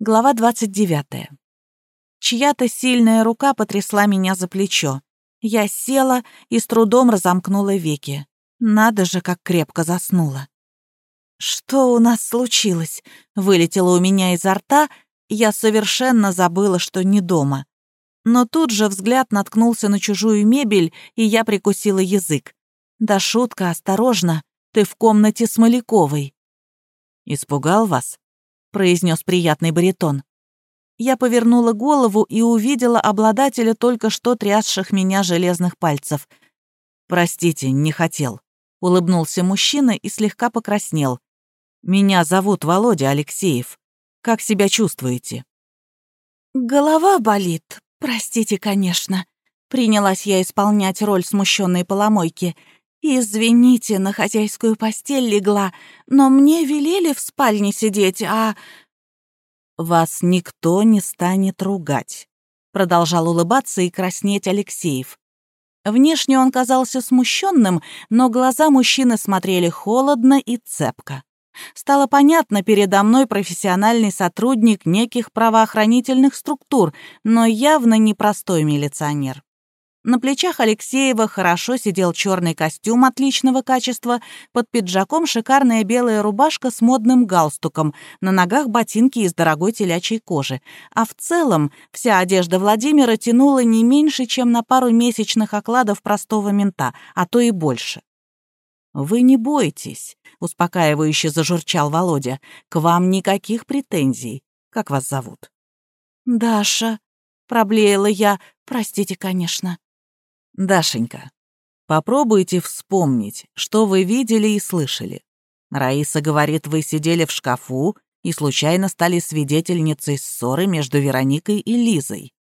Глава 29. Чья-то сильная рука потрясла меня за плечо. Я села и с трудом разомкнула веки. Надо же, как крепко заснула. «Что у нас случилось?» — вылетело у меня изо рта, я совершенно забыла, что не дома. Но тут же взгляд наткнулся на чужую мебель, и я прикусила язык. «Да шутка, осторожно, ты в комнате с Маляковой». «Испугал вас?» Произнес приятный баритон. Я повернула голову и увидела обладателя только что трясших меня железных пальцев. «Простите, не хотел», — улыбнулся мужчина и слегка покраснел. «Меня зовут Володя Алексеев. Как себя чувствуете?» «Голова болит, простите, конечно», — принялась я исполнять роль смущенной поломойки — «Извините, на хозяйскую постель легла, но мне велели в спальне сидеть, а...» «Вас никто не станет ругать», — продолжал улыбаться и краснеть Алексеев. Внешне он казался смущенным, но глаза мужчины смотрели холодно и цепко. Стало понятно, передо мной профессиональный сотрудник неких правоохранительных структур, но явно не простой милиционер. На плечах Алексеева хорошо сидел черный костюм отличного качества, под пиджаком шикарная белая рубашка с модным галстуком, на ногах ботинки из дорогой телячьей кожи. А в целом вся одежда Владимира тянула не меньше, чем на пару месячных окладов простого мента, а то и больше. «Вы не бойтесь», — успокаивающе зажурчал Володя. «К вам никаких претензий. Как вас зовут?» «Даша», — проблеяла я. «Простите, конечно». Дашенька, попробуйте вспомнить, что вы видели и слышали. Раиса говорит, вы сидели в шкафу и случайно стали свидетельницей ссоры между Вероникой и Лизой.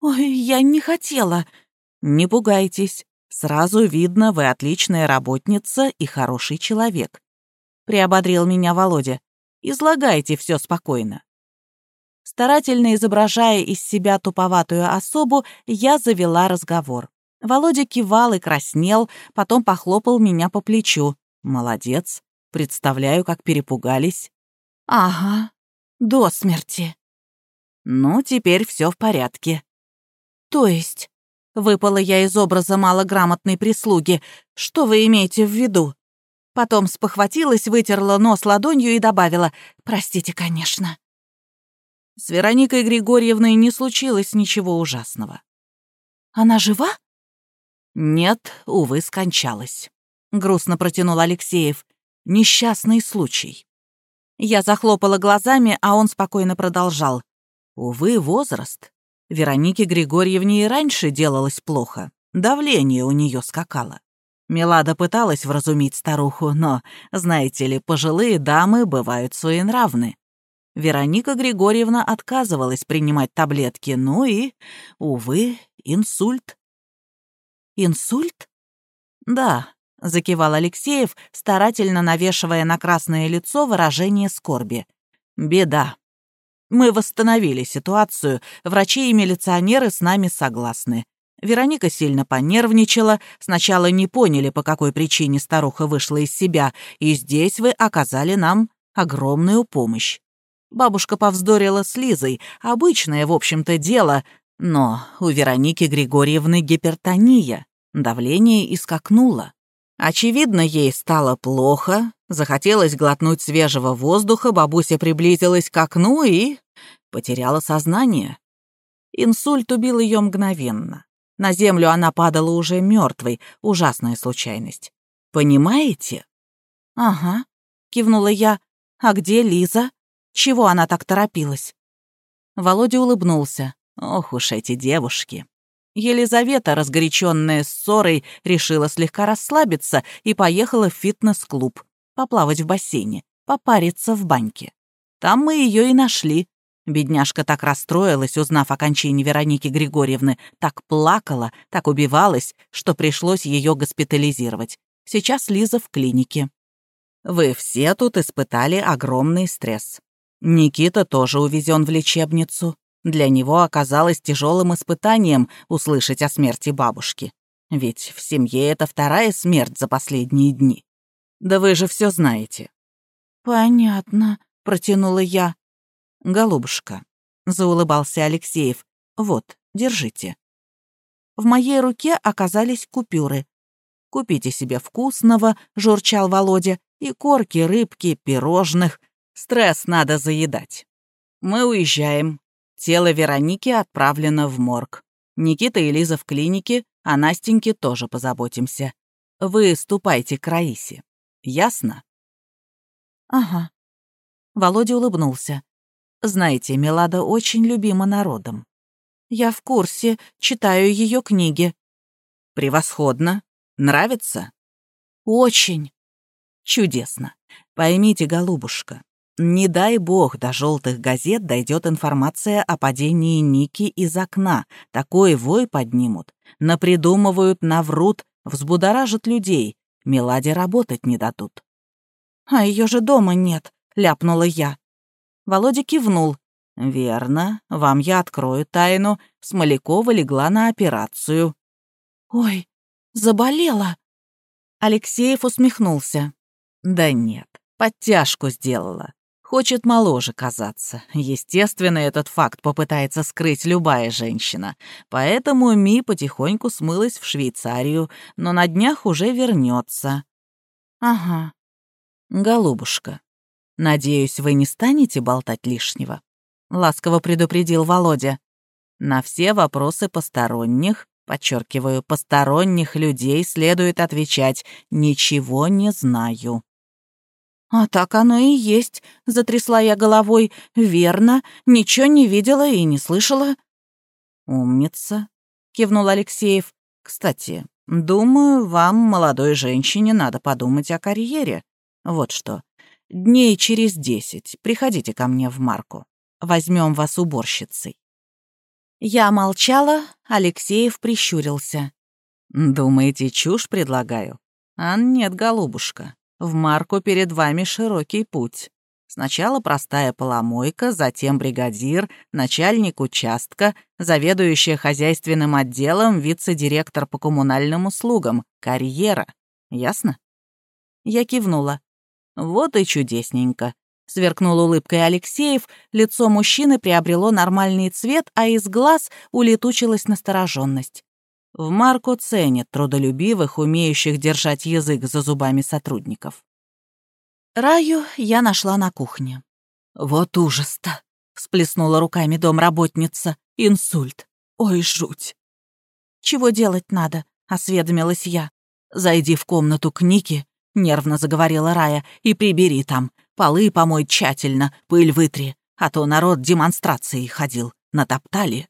«Ой, я не хотела». «Не пугайтесь. Сразу видно, вы отличная работница и хороший человек», — приободрил меня Володя. «Излагайте все спокойно». Старательно изображая из себя туповатую особу, я завела разговор. Володя кивал и краснел, потом похлопал меня по плечу. «Молодец. Представляю, как перепугались». «Ага, до смерти». «Ну, теперь все в порядке». «То есть?» — выпала я из образа малограмотной прислуги. «Что вы имеете в виду?» Потом спохватилась, вытерла нос ладонью и добавила «Простите, конечно». С Вероникой Григорьевной не случилось ничего ужасного. «Она жива?» «Нет, увы, скончалась», — грустно протянул Алексеев. «Несчастный случай». Я захлопала глазами, а он спокойно продолжал. «Увы, возраст. Веронике Григорьевне и раньше делалось плохо. Давление у нее скакало. Мелада пыталась вразумить старуху, но, знаете ли, пожилые дамы бывают своенравны. Вероника Григорьевна отказывалась принимать таблетки, ну и, увы, инсульт. «Инсульт?» «Да», — закивал Алексеев, старательно навешивая на красное лицо выражение скорби. «Беда. Мы восстановили ситуацию, врачи и милиционеры с нами согласны. Вероника сильно понервничала, сначала не поняли, по какой причине старуха вышла из себя, и здесь вы оказали нам огромную помощь. Бабушка повздорила с Лизой, обычное, в общем-то, дело, но у Вероники Григорьевны гипертония, давление искакнуло. Очевидно, ей стало плохо, захотелось глотнуть свежего воздуха, бабуся приблизилась к окну и потеряла сознание. Инсульт убил ее мгновенно. На землю она падала уже мертвой, ужасная случайность. Понимаете? «Ага», — кивнула я. «А где Лиза? Чего она так торопилась?» Володя улыбнулся. Ох уж эти девушки. Елизавета, разгоряченная ссорой, решила слегка расслабиться и поехала в фитнес-клуб, поплавать в бассейне, попариться в баньке. Там мы ее и нашли. Бедняжка так расстроилась, узнав о кончине Вероники Григорьевны, так плакала, так убивалась, что пришлось ее госпитализировать. Сейчас Лиза в клинике. Вы все тут испытали огромный стресс. Никита тоже увезен в лечебницу. Для него оказалось тяжелым испытанием услышать о смерти бабушки. Ведь в семье это вторая смерть за последние дни. Да вы же все знаете. «Понятно», — протянула я. «Голубушка», — заулыбался Алексеев, — «вот, держите». В моей руке оказались купюры. «Купите себе вкусного», — журчал Володя, «и корки, рыбки, пирожных. Стресс надо заедать. Мы уезжаем. Тело Вероники отправлено в морг. Никита и Лиза в клинике, а Настеньке тоже позаботимся. Вы ступайте к Раисе. Ясно?» «Ага». Володя улыбнулся. «Знаете, Мелада очень любима народом». «Я в курсе, читаю ее книги». «Превосходно. Нравится?» «Очень». «Чудесно. Поймите, голубушка, не дай бог до желтых газет дойдет информация о падении Ники из окна. Такой вой поднимут. Напридумывают, наврут, взбудоражат людей. Меладе работать не дадут. «А ее же дома нет», — ляпнула я. Володя кивнул. «Верно. Вам я открою тайну. Смолякова легла на операцию». «Ой, заболела». Алексеев усмехнулся. «Да нет, подтяжку сделала. Хочет моложе казаться. Естественно, этот факт попытается скрыть любая женщина. Поэтому Ми потихоньку смылась в Швейцарию, но на днях уже вернется. Ага. Голубушка, надеюсь, вы не станете болтать лишнего? Ласково предупредил Володя. На все вопросы посторонних, подчеркиваю, посторонних людей следует отвечать «ничего не знаю». «А так оно и есть», — затрясла я головой. «Верно, ничего не видела и не слышала». «Умница», — кивнул Алексеев. «Кстати, думаю, вам, молодой женщине, надо подумать о карьере. Вот что. Дней через десять приходите ко мне в Марку. Возьмем вас уборщицей». Я молчала, Алексеев прищурился. «Думаете, чушь предлагаю? А нет, голубушка, в Марку перед вами широкий путь. Сначала простая поломойка, затем бригадир, начальник участка, заведующая хозяйственным отделом, вице-директор по коммунальным услугам, карьера. Ясно? Я кивнула. Вот и чудесненько. Сверкнул улыбкой Алексеев, лицо мужчины приобрело нормальный цвет, а из глаз улетучилась настороженность. В Марку ценят трудолюбивых, умеющих держать язык за зубами сотрудников. Раю я нашла на кухне. «Вот ужас-то!» — всплеснула руками домработница. «Инсульт! Ой, жуть!» «Чего делать надо?» — осведомилась я. «Зайди в комнату к Нике», — нервно заговорила Рая, «и прибери там. Полы помой тщательно, пыль вытри, а то народ демонстрации ходил. Натоптали».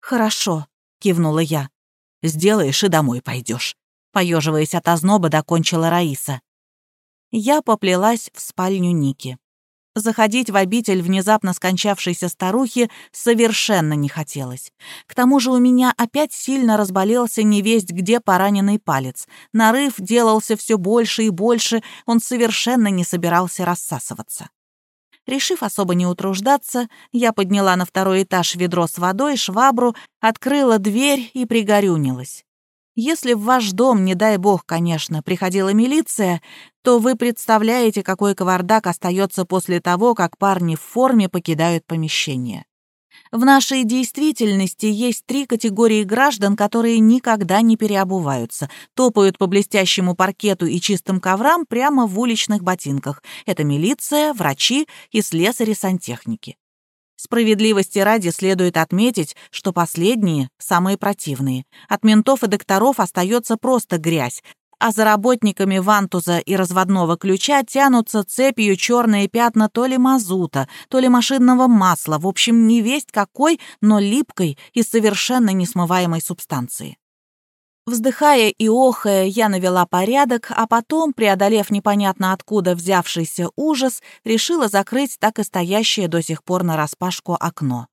«Хорошо», — кивнула я. Сделаешь и домой пойдешь. Поеживаясь от озноба, докончила Раиса. Я поплелась в спальню Ники. Заходить в обитель внезапно скончавшейся старухи совершенно не хотелось. К тому же у меня опять сильно разболелся невесть где пораненный палец. Нарыв делался все больше и больше, он совершенно не собирался рассасываться. Решив особо не утруждаться, я подняла на второй этаж ведро с водой, швабру, открыла дверь и пригорюнилась. Если в ваш дом, не дай бог, конечно, приходила милиция, то вы представляете, какой кавардак остается после того, как парни в форме покидают помещение. В нашей действительности есть три категории граждан, которые никогда не переобуваются, топают по блестящему паркету и чистым коврам прямо в уличных ботинках. Это милиция, врачи и слесари-сантехники. Справедливости ради следует отметить, что последние – самые противные. От ментов и докторов остается просто грязь, а за работниками вантуза и разводного ключа тянутся цепью черные пятна то ли мазута, то ли машинного масла, в общем, не весть какой, но липкой и совершенно несмываемой субстанции. Вздыхая и охая, я навела порядок, а потом, преодолев непонятно откуда взявшийся ужас, решила закрыть так и стоящее до сих пор нараспашку окно.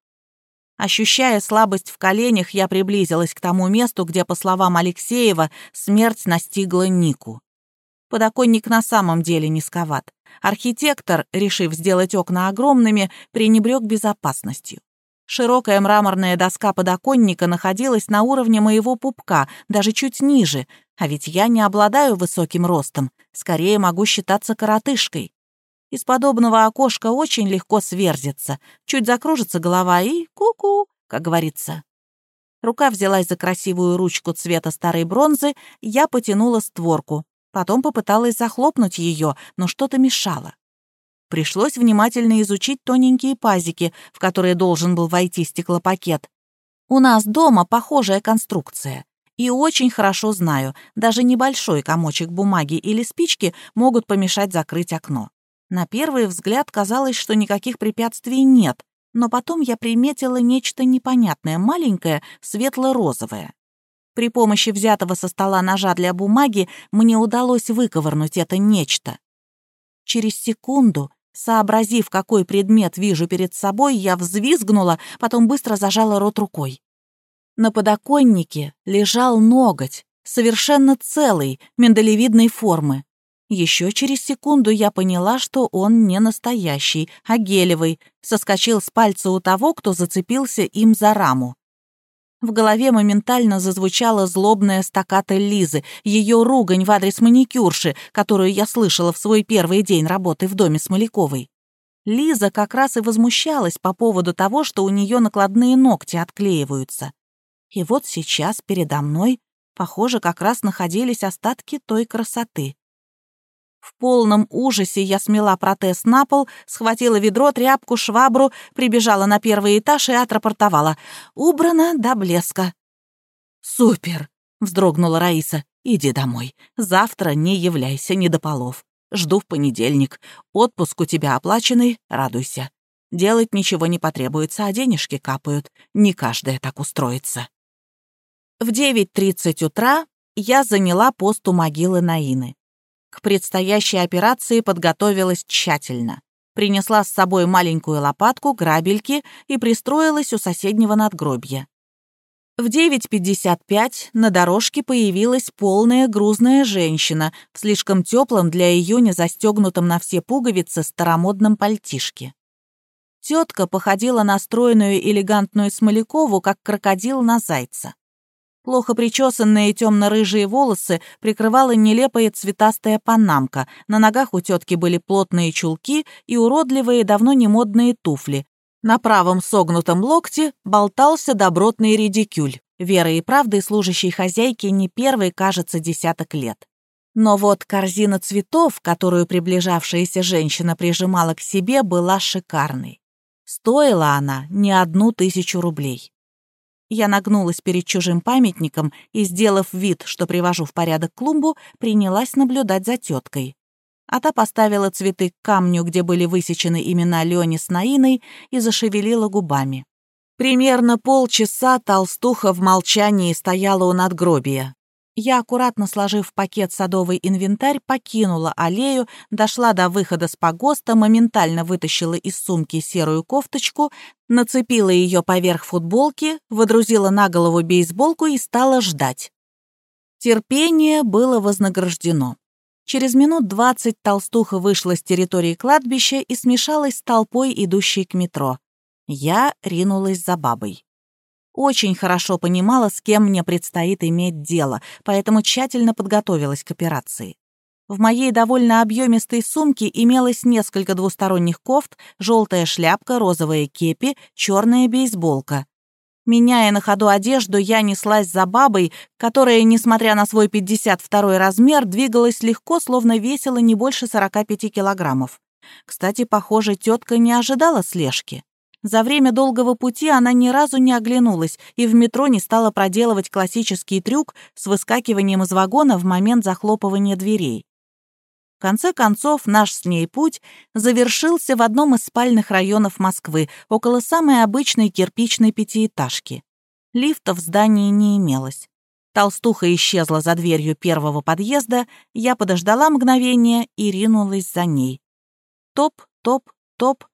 Ощущая слабость в коленях, я приблизилась к тому месту, где, по словам Алексеева, смерть настигла Нику. Подоконник на самом деле низковат. Архитектор, решив сделать окна огромными, пренебрег безопасностью. Широкая мраморная доска подоконника находилась на уровне моего пупка, даже чуть ниже, а ведь я не обладаю высоким ростом, скорее могу считаться коротышкой. Из подобного окошка очень легко сверзиться. Чуть закружится голова и ку-ку, как говорится. Рука взялась за красивую ручку цвета старой бронзы, я потянула створку. Потом попыталась захлопнуть ее, но что-то мешало. Пришлось внимательно изучить тоненькие пазики, в которые должен был войти стеклопакет. У нас дома похожая конструкция. И очень хорошо знаю, даже небольшой комочек бумаги или спички могут помешать закрыть окно. На первый взгляд казалось, что никаких препятствий нет, но потом я приметила нечто непонятное, маленькое, светло-розовое. При помощи взятого со стола ножа для бумаги мне удалось выковырнуть это нечто. Через секунду, сообразив, какой предмет вижу перед собой, я взвизгнула, потом быстро зажала рот рукой. На подоконнике лежал ноготь, совершенно целый, миндалевидной формы. Еще через секунду я поняла, что он не настоящий, а гелевый, соскочил с пальца у того, кто зацепился им за раму. В голове моментально зазвучала злобная стаката Лизы, ее ругань в адрес маникюрши, которую я слышала в свой первый день работы в доме Смоляковой. Лиза как раз и возмущалась по поводу того, что у нее накладные ногти отклеиваются. И вот сейчас передо мной, похоже, как раз находились остатки той красоты. В полном ужасе я смела протез на пол, схватила ведро, тряпку, швабру, прибежала на первый этаж и отрапортовала. Убрано до блеска. «Супер!» — вздрогнула Раиса. «Иди домой. Завтра не являйся, не до полов. Жду в понедельник. Отпуск у тебя оплаченный, радуйся. Делать ничего не потребуется, а денежки капают. Не каждая так устроится». В 9.30 утра я заняла пост у могилы Наины. К предстоящей операции подготовилась тщательно. Принесла с собой маленькую лопатку, грабельки и пристроилась у соседнего надгробья. В 9.55 на дорожке появилась полная грузная женщина в слишком теплом для июня застегнутом на все пуговицы старомодном пальтишке. Тетка походила на стройную элегантную Смолякову, как крокодил на зайца. Плохо причесанные темно-рыжие волосы прикрывала нелепая цветастая панамка, на ногах у тетки были плотные чулки и уродливые, давно не модные туфли. На правом согнутом локте болтался добротный редикюль, верой и правдой служащей хозяйке не первый, кажется, десяток лет. Но вот корзина цветов, которую приближавшаяся женщина прижимала к себе, была шикарной. Стоила она не одну тысячу рублей. Я нагнулась перед чужим памятником и, сделав вид, что привожу в порядок клумбу, принялась наблюдать за теткой. А та поставила цветы к камню, где были высечены имена Лёни с Наиной, и зашевелила губами. Примерно полчаса толстуха в молчании стояла у надгробия. Я, аккуратно сложив в пакет садовый инвентарь, покинула аллею, дошла до выхода с погоста, моментально вытащила из сумки серую кофточку, нацепила ее поверх футболки, водрузила на голову бейсболку и стала ждать. Терпение было вознаграждено. Через минут двадцать толстуха вышла с территории кладбища и смешалась с толпой, идущей к метро. Я ринулась за бабой. Очень хорошо понимала, с кем мне предстоит иметь дело, поэтому тщательно подготовилась к операции. В моей довольно объемистой сумке имелось несколько двусторонних кофт, желтая шляпка, розовая кепи, черная бейсболка. Меняя на ходу одежду, я неслась за бабой, которая, несмотря на свой 52 размер, двигалась легко, словно весила не больше 45 килограммов. Кстати, похоже, тетка не ожидала слежки. За время долгого пути она ни разу не оглянулась и в метро не стала проделывать классический трюк с выскакиванием из вагона в момент захлопывания дверей. В конце концов, наш с ней путь завершился в одном из спальных районов Москвы, около самой обычной кирпичной пятиэтажки. Лифта в здании не имелось. Толстуха исчезла за дверью первого подъезда, я подождала мгновение и ринулась за ней. Топ, топ, топ,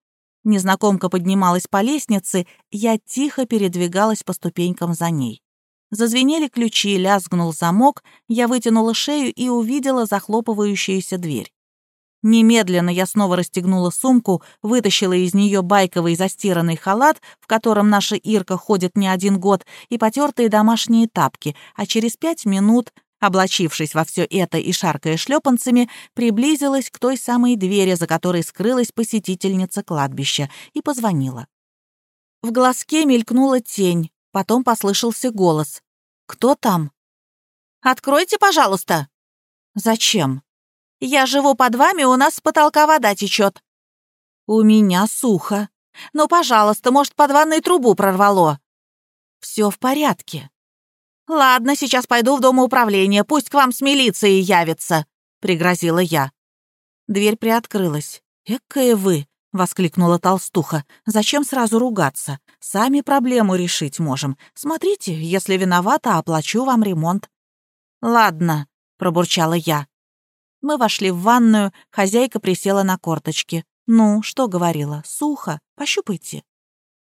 Незнакомка поднималась по лестнице, я тихо передвигалась по ступенькам за ней. Зазвенели ключи, лязгнул замок, я вытянула шею и увидела захлопывающуюся дверь. Немедленно я снова расстегнула сумку, вытащила из нее байковый застиранный халат, в котором наша Ирка ходит не один год, и потертые домашние тапки, а через пять минут облачившись во все это и шаркая шлепанцами, приблизилась к той самой двери, за которой скрылась посетительница кладбища, и позвонила. В глазке мелькнула тень, потом послышался голос. «Кто там?» «Откройте, пожалуйста!» «Зачем?» «Я живу под вами, у нас с потолка вода течет». «У меня сухо. Ну, пожалуйста, может, под ванной трубу прорвало?» «Все в порядке». «Ладно, сейчас пойду в домоуправление, пусть к вам с милицией явится», — пригрозила я. Дверь приоткрылась. «Экая вы!» — воскликнула толстуха. «Зачем сразу ругаться? Сами проблему решить можем. Смотрите, если виновата, оплачу вам ремонт». «Ладно», — пробурчала я. Мы вошли в ванную, хозяйка присела на корточки. «Ну, что говорила? Сухо. Пощупайте».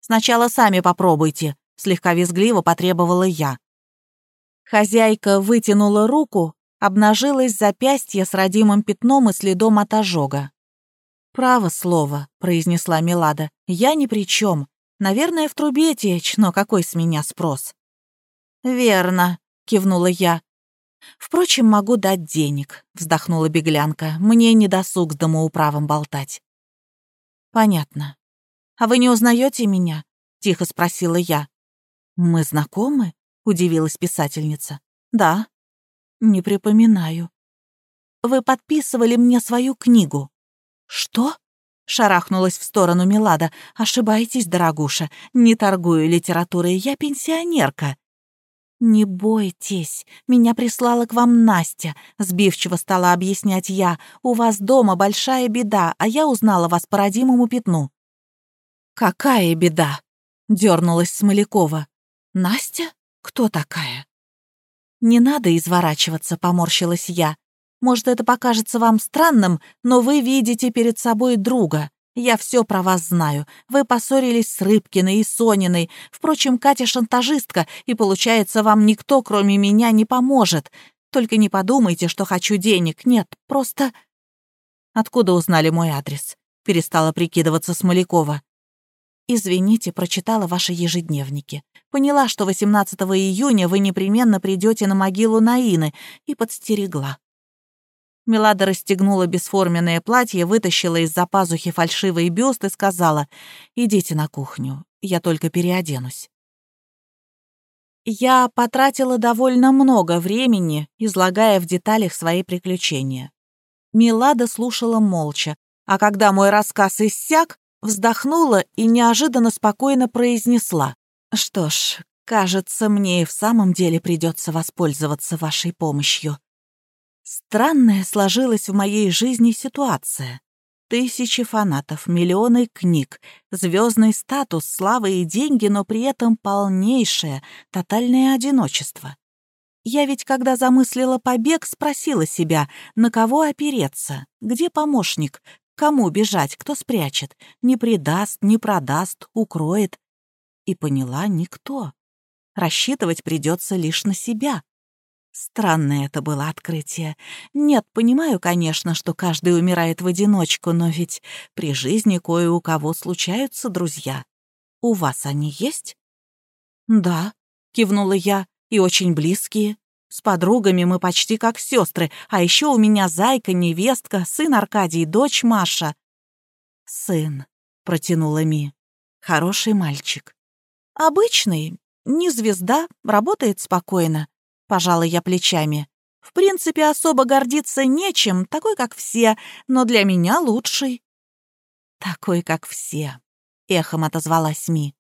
«Сначала сами попробуйте», — слегка визгливо потребовала я. Хозяйка вытянула руку, обнажилось запястье с родимым пятном и следом от ожога. «Право слово», — произнесла Милада, — «я ни при чем. Наверное, в трубе течь, но какой с меня спрос?» «Верно», — кивнула я. «Впрочем, могу дать денег», — вздохнула беглянка. «Мне не досуг с домоуправом болтать». «Понятно. А вы не узнаете меня?» — тихо спросила я. «Мы знакомы?» — удивилась писательница. «Да». «Не припоминаю». «Вы подписывали мне свою книгу». «Что?» — шарахнулась в сторону Милада. «Ошибаетесь, дорогуша. Не торгую литературой, я пенсионерка». «Не бойтесь, меня прислала к вам Настя», — сбивчиво стала объяснять я. «У вас дома большая беда, а я узнала вас по родимому пятну». «Какая беда?» — дернулась Смолякова. «Настя?» «Кто такая?» «Не надо изворачиваться», — поморщилась я. «Может, это покажется вам странным, но вы видите перед собой друга. Я все про вас знаю. Вы поссорились с Рыбкиной и Сониной. Впрочем, Катя шантажистка, и, получается, вам никто, кроме меня, не поможет. Только не подумайте, что хочу денег. Нет, просто...» «Откуда узнали мой адрес?» — перестала прикидываться Смолякова. «Извините, прочитала ваши ежедневники. Поняла, что 18 июня вы непременно придете на могилу Наины, и подстерегла». Мелада расстегнула бесформенное платье, вытащила из-за пазухи фальшивый бюст и сказала, «Идите на кухню, я только переоденусь». Я потратила довольно много времени, излагая в деталях свои приключения. Милада слушала молча, а когда мой рассказ иссяк, вздохнула и неожиданно спокойно произнесла. «Что ж, кажется, мне и в самом деле придется воспользоваться вашей помощью. Странная сложилась в моей жизни ситуация. Тысячи фанатов, миллионы книг, звездный статус, слава и деньги, но при этом полнейшее, тотальное одиночество. Я ведь, когда замыслила побег, спросила себя, на кого опереться, где помощник, Кому бежать, кто спрячет? Не предаст, не продаст, укроет. И поняла никто. Рассчитывать придется лишь на себя. Странное это было открытие. Нет, понимаю, конечно, что каждый умирает в одиночку, но ведь при жизни кое у кого случаются друзья. У вас они есть? Да, кивнула я, и очень близкие. С подругами мы почти как сестры, а еще у меня зайка, невестка, сын Аркадий, дочь Маша. Сын, протянула Ми. Хороший мальчик. Обычный, не звезда, работает спокойно. Пожала я плечами. В принципе, особо гордиться нечем, такой, как все, но для меня лучший. Такой, как все, эхом отозвалась Ми.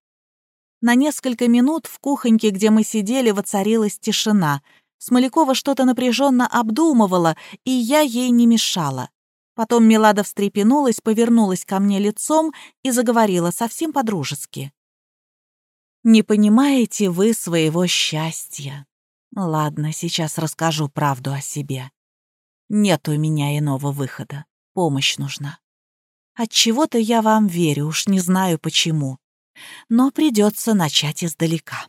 На несколько минут в кухоньке, где мы сидели, воцарилась тишина — Смолякова что-то напряженно обдумывала, и я ей не мешала. Потом Милада встрепенулась, повернулась ко мне лицом и заговорила совсем по-дружески. «Не понимаете вы своего счастья. Ладно, сейчас расскажу правду о себе. Нет у меня иного выхода. Помощь нужна. Отчего-то я вам верю, уж не знаю почему. Но придется начать издалека.